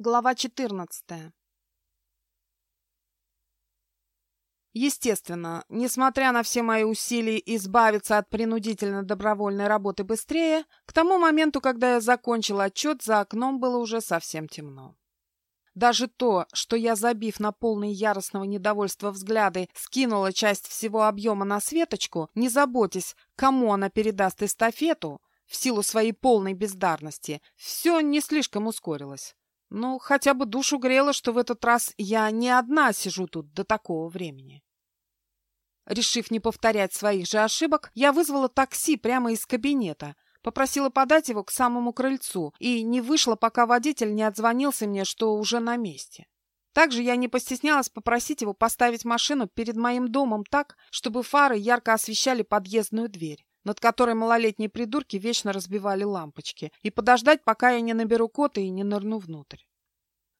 Глава 14. Естественно, несмотря на все мои усилия избавиться от принудительно-добровольной работы быстрее, к тому моменту, когда я закончил отчет, за окном было уже совсем темно. Даже то, что я, забив на полный яростного недовольства взгляды, скинула часть всего объема на Светочку, не заботясь, кому она передаст эстафету, в силу своей полной бездарности, все не слишком ускорилось. Ну, хотя бы душу грело, что в этот раз я не одна сижу тут до такого времени. Решив не повторять своих же ошибок, я вызвала такси прямо из кабинета, попросила подать его к самому крыльцу и не вышла, пока водитель не отзвонился мне, что уже на месте. Также я не постеснялась попросить его поставить машину перед моим домом так, чтобы фары ярко освещали подъездную дверь, над которой малолетние придурки вечно разбивали лампочки, и подождать, пока я не наберу кота и не нырну внутрь.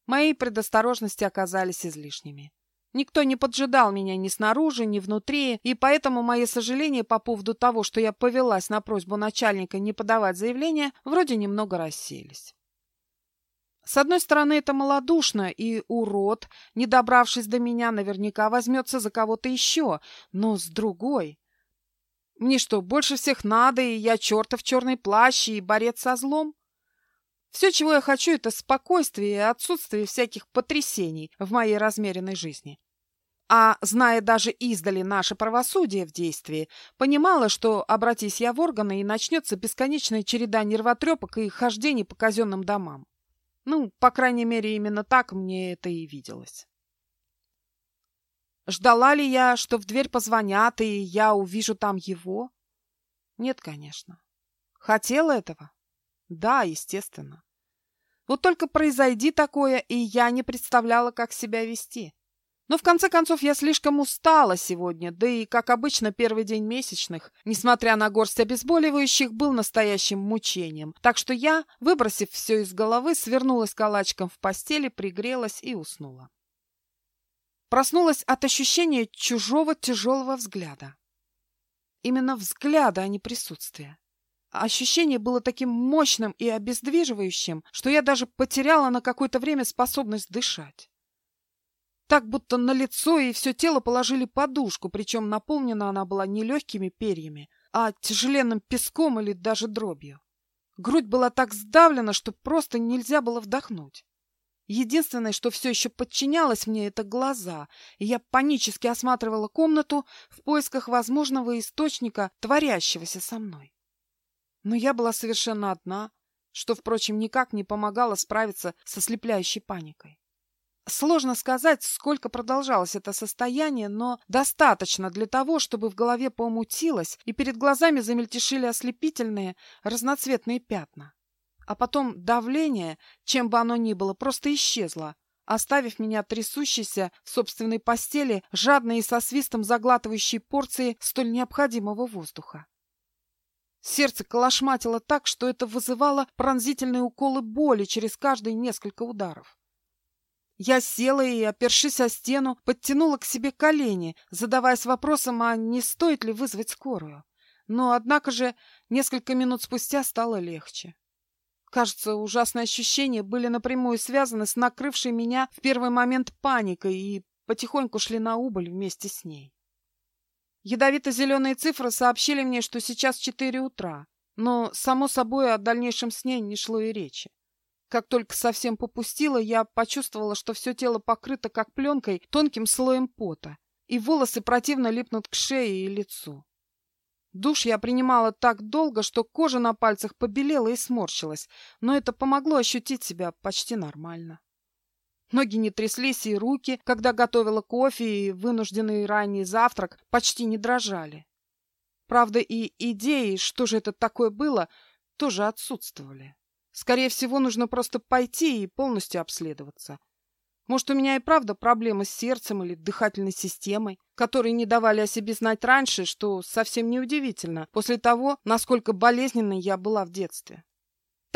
Мои предосторожности оказались излишними. Никто не поджидал меня ни снаружи, ни внутри, и поэтому мои сожаления по поводу того, что я повелась на просьбу начальника не подавать заявление, вроде немного рассеялись. С одной стороны, это малодушно, и урод, не добравшись до меня, наверняка возьмется за кого-то еще, но с другой... Мне что, больше всех надо, и я чертов черный плащ и борец со злом? Все, чего я хочу, это спокойствие и отсутствие всяких потрясений в моей размеренной жизни. А, зная даже издали наше правосудие в действии, понимала, что, обратись я в органы, и начнется бесконечная череда нервотрепок и хождений по казенным домам. Ну, по крайней мере, именно так мне это и виделось. Ждала ли я, что в дверь позвонят, и я увижу там его? Нет, конечно. Хотела этого? Да, естественно. Вот только произойди такое, и я не представляла, как себя вести. Но в конце концов я слишком устала сегодня, да и, как обычно, первый день месячных, несмотря на горсть обезболивающих, был настоящим мучением. Так что я, выбросив все из головы, свернулась калачком в постели, пригрелась и уснула. Проснулась от ощущения чужого тяжелого взгляда. Именно взгляда, а не присутствия. Ощущение было таким мощным и обездвиживающим, что я даже потеряла на какое-то время способность дышать. Так будто на лицо и все тело положили подушку, причем наполнена она была не легкими перьями, а тяжеленным песком или даже дробью. Грудь была так сдавлена, что просто нельзя было вдохнуть. Единственное, что все еще подчинялось мне, это глаза, и я панически осматривала комнату в поисках возможного источника творящегося со мной. Но я была совершенно одна, что, впрочем, никак не помогало справиться со слепляющей паникой. Сложно сказать, сколько продолжалось это состояние, но достаточно для того, чтобы в голове помутилось и перед глазами замельтешили ослепительные разноцветные пятна. А потом давление, чем бы оно ни было, просто исчезло, оставив меня трясущейся в собственной постели, жадной и со свистом заглатывающей порции столь необходимого воздуха. Сердце колошматило так, что это вызывало пронзительные уколы боли через каждые несколько ударов. Я села и, опершись о стену, подтянула к себе колени, задаваясь вопросом, а не стоит ли вызвать скорую. Но, однако же, несколько минут спустя стало легче. Кажется, ужасные ощущения были напрямую связаны с накрывшей меня в первый момент паникой и потихоньку шли на убыль вместе с ней. Ядовито-зеленые цифры сообщили мне, что сейчас четыре утра, но, само собой, о дальнейшем сне не шло и речи. Как только совсем попустила, я почувствовала, что все тело покрыто, как пленкой, тонким слоем пота, и волосы противно липнут к шее и лицу. Душ я принимала так долго, что кожа на пальцах побелела и сморщилась, но это помогло ощутить себя почти нормально. Ноги не тряслись, и руки, когда готовила кофе и вынужденный ранний завтрак, почти не дрожали. Правда, и идеи, что же это такое было, тоже отсутствовали. Скорее всего, нужно просто пойти и полностью обследоваться. Может, у меня и правда проблемы с сердцем или дыхательной системой, которые не давали о себе знать раньше, что совсем неудивительно, после того, насколько болезненной я была в детстве.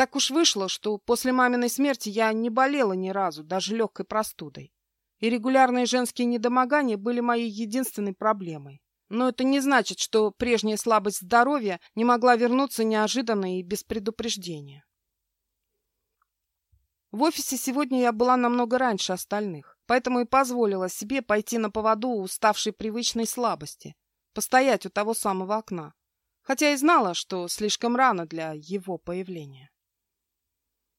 Так уж вышло, что после маминой смерти я не болела ни разу, даже легкой простудой. И регулярные женские недомогания были моей единственной проблемой. Но это не значит, что прежняя слабость здоровья не могла вернуться неожиданно и без предупреждения. В офисе сегодня я была намного раньше остальных, поэтому и позволила себе пойти на поводу уставшей привычной слабости, постоять у того самого окна, хотя и знала, что слишком рано для его появления.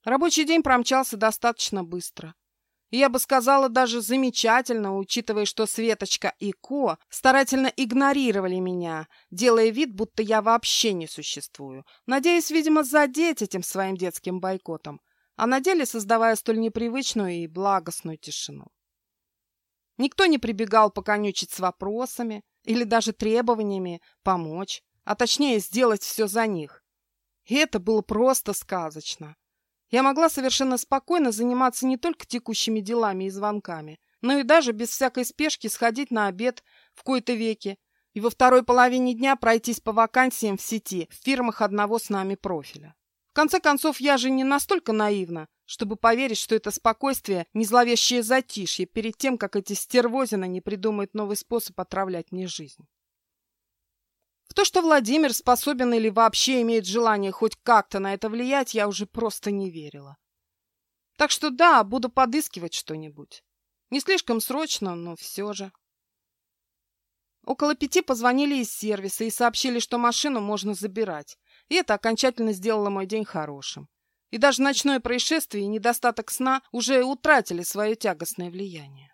Рабочий день промчался достаточно быстро. И я бы сказала, даже замечательно, учитывая, что Светочка и Ко старательно игнорировали меня, делая вид, будто я вообще не существую, надеясь, видимо, задеть этим своим детским бойкотом, а на деле создавая столь непривычную и благостную тишину. Никто не прибегал поконючить с вопросами или даже требованиями помочь, а точнее сделать все за них. И это было просто сказочно. Я могла совершенно спокойно заниматься не только текущими делами и звонками, но и даже без всякой спешки сходить на обед в кои-то веки и во второй половине дня пройтись по вакансиям в сети в фирмах одного с нами профиля. В конце концов, я же не настолько наивна, чтобы поверить, что это спокойствие – не зловещее затишье перед тем, как эти стервозины не придумают новый способ отравлять мне жизнь. То, что Владимир способен или вообще имеет желание хоть как-то на это влиять, я уже просто не верила. Так что да, буду подыскивать что-нибудь. Не слишком срочно, но все же. Около пяти позвонили из сервиса и сообщили, что машину можно забирать. И это окончательно сделало мой день хорошим. И даже ночное происшествие и недостаток сна уже утратили свое тягостное влияние.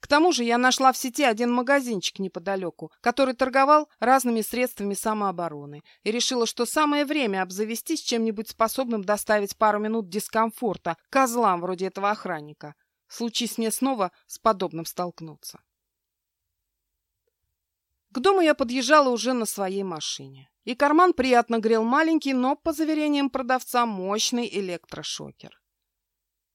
К тому же я нашла в сети один магазинчик неподалеку, который торговал разными средствами самообороны, и решила, что самое время обзавестись чем-нибудь способным доставить пару минут дискомфорта козлам вроде этого охранника. Случись мне снова с подобным столкнуться. К дому я подъезжала уже на своей машине. И карман приятно грел маленький, но, по заверениям продавца, мощный электрошокер.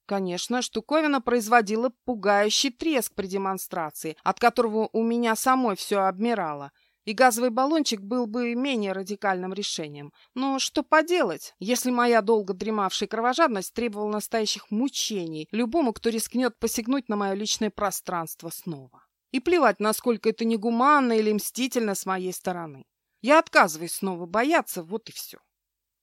Конечно, штуковина производила пугающий треск при демонстрации, от которого у меня самой все обмирало, и газовый баллончик был бы менее радикальным решением. Но что поделать, если моя долго дремавшая кровожадность требовала настоящих мучений любому, кто рискнет посягнуть на мое личное пространство снова. И плевать, насколько это негуманно или мстительно с моей стороны. Я отказываюсь снова бояться, вот и все.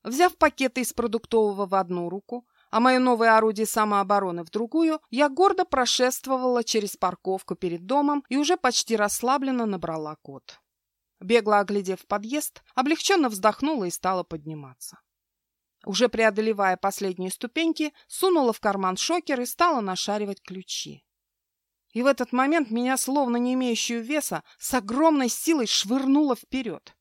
Взяв пакеты из продуктового в одну руку, а мое новое орудие самообороны в другую, я гордо прошествовала через парковку перед домом и уже почти расслабленно набрала код. Бегло оглядев подъезд, облегченно вздохнула и стала подниматься. Уже преодолевая последние ступеньки, сунула в карман шокер и стала нашаривать ключи. И в этот момент меня, словно не имеющую веса, с огромной силой швырнуло вперед.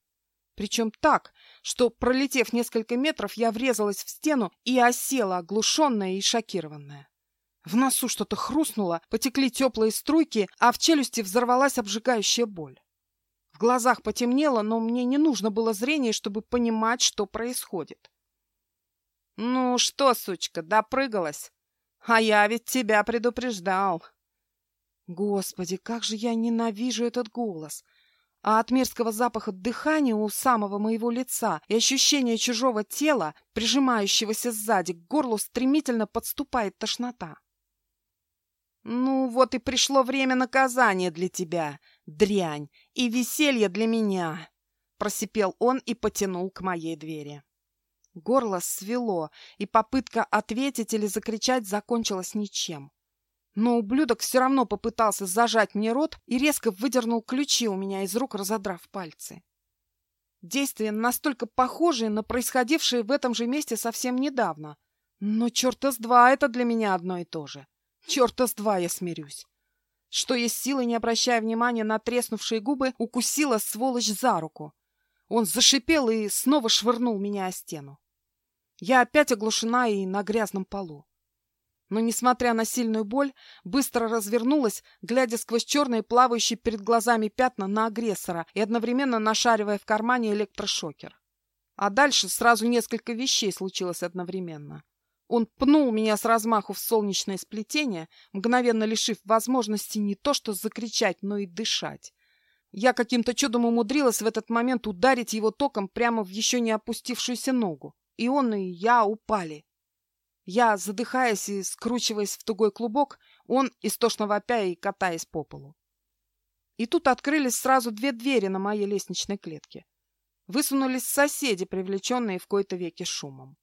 Причем так, что, пролетев несколько метров, я врезалась в стену и осела, оглушенная и шокированная. В носу что-то хрустнуло, потекли теплые струйки, а в челюсти взорвалась обжигающая боль. В глазах потемнело, но мне не нужно было зрения, чтобы понимать, что происходит. «Ну что, сучка, допрыгалась? А я ведь тебя предупреждал!» Господи, как же я ненавижу этот голос! А от мерзкого запаха дыхания у самого моего лица и ощущения чужого тела, прижимающегося сзади, к горлу стремительно подступает тошнота. «Ну, вот и пришло время наказания для тебя, дрянь, и веселье для меня!» Просипел он и потянул к моей двери. Горло свело, и попытка ответить или закричать закончилась ничем. Но ублюдок все равно попытался зажать мне рот и резко выдернул ключи у меня из рук, разодрав пальцы. Действие настолько похожее на происходившее в этом же месте совсем недавно. Но черта с два это для меня одно и то же. Черта с два я смирюсь. Что есть силы, не обращая внимания на треснувшие губы, укусила сволочь за руку. Он зашипел и снова швырнул меня о стену. Я опять оглушена и на грязном полу но, несмотря на сильную боль, быстро развернулась, глядя сквозь черные плавающие перед глазами пятна на агрессора и одновременно нашаривая в кармане электрошокер. А дальше сразу несколько вещей случилось одновременно. Он пнул меня с размаху в солнечное сплетение, мгновенно лишив возможности не то что закричать, но и дышать. Я каким-то чудом умудрилась в этот момент ударить его током прямо в еще не опустившуюся ногу. И он, и я упали. Я, задыхаясь и скручиваясь в тугой клубок, он, истошно вопя и катаясь по полу. И тут открылись сразу две двери на моей лестничной клетке. Высунулись соседи, привлеченные в кои-то веки шумом.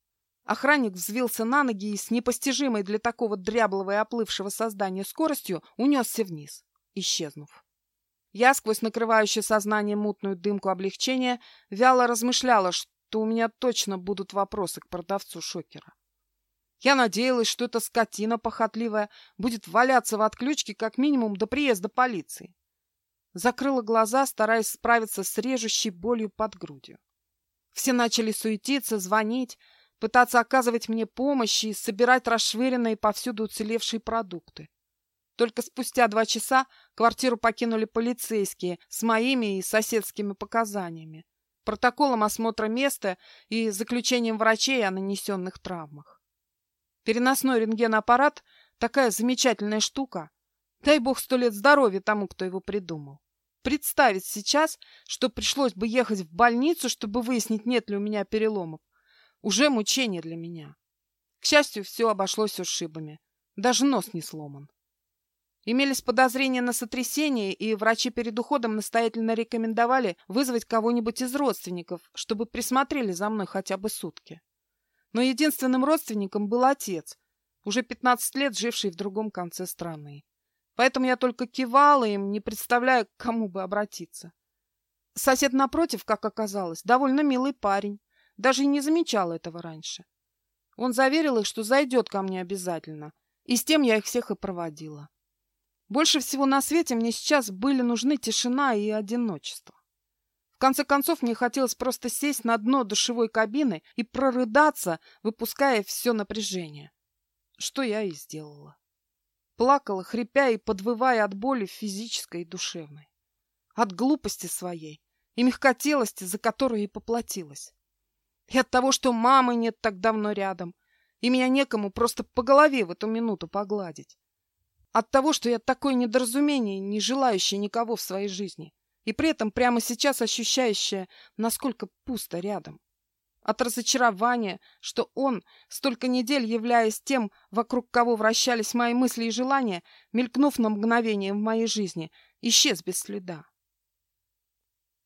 Охранник взвился на ноги и с непостижимой для такого дряблого и оплывшего создания скоростью унесся вниз, исчезнув. Я, сквозь накрывающее сознание мутную дымку облегчения, вяло размышляла, что у меня точно будут вопросы к продавцу шокера. Я надеялась, что эта скотина похотливая будет валяться в отключке как минимум до приезда полиции. Закрыла глаза, стараясь справиться с режущей болью под грудью. Все начали суетиться, звонить, пытаться оказывать мне помощь и собирать расшвыренные повсюду уцелевшие продукты. Только спустя два часа квартиру покинули полицейские с моими и соседскими показаниями, протоколом осмотра места и заключением врачей о нанесенных травмах. Переносной рентгенаппарат – такая замечательная штука. Дай бог сто лет здоровья тому, кто его придумал. Представить сейчас, что пришлось бы ехать в больницу, чтобы выяснить, нет ли у меня переломов, уже мучение для меня. К счастью, все обошлось ушибами. Даже нос не сломан. Имелись подозрения на сотрясение, и врачи перед уходом настоятельно рекомендовали вызвать кого-нибудь из родственников, чтобы присмотрели за мной хотя бы сутки. Но единственным родственником был отец, уже 15 лет живший в другом конце страны. Поэтому я только кивала им, не представляя, к кому бы обратиться. Сосед напротив, как оказалось, довольно милый парень. Даже и не замечал этого раньше. Он заверил их, что зайдет ко мне обязательно, и с тем я их всех и проводила. Больше всего на свете мне сейчас были нужны тишина и одиночество. В конце концов, мне хотелось просто сесть на дно душевой кабины и прорыдаться, выпуская все напряжение. Что я и сделала. Плакала, хрипя и подвывая от боли физической и душевной. От глупости своей и мягкотелости, за которую и поплатилась. И от того, что мамы нет так давно рядом, и меня некому просто по голове в эту минуту погладить. От того, что я такое недоразумение, не желающее никого в своей жизни, и при этом прямо сейчас ощущающее, насколько пусто рядом. От разочарования, что он, столько недель являясь тем, вокруг кого вращались мои мысли и желания, мелькнув на мгновение в моей жизни, исчез без следа.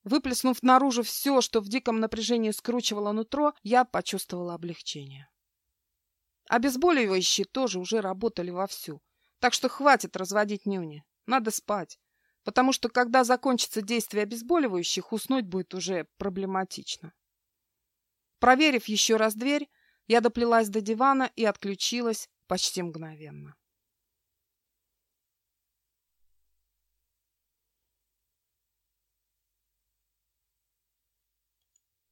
Выплеснув наружу все, что в диком напряжении скручивало нутро, я почувствовала облегчение. Обезболивающие тоже уже работали вовсю, так что хватит разводить нюни. Надо спать, потому что когда закончится действие обезболивающих, уснуть будет уже проблематично. Проверив еще раз дверь, я доплелась до дивана и отключилась почти мгновенно.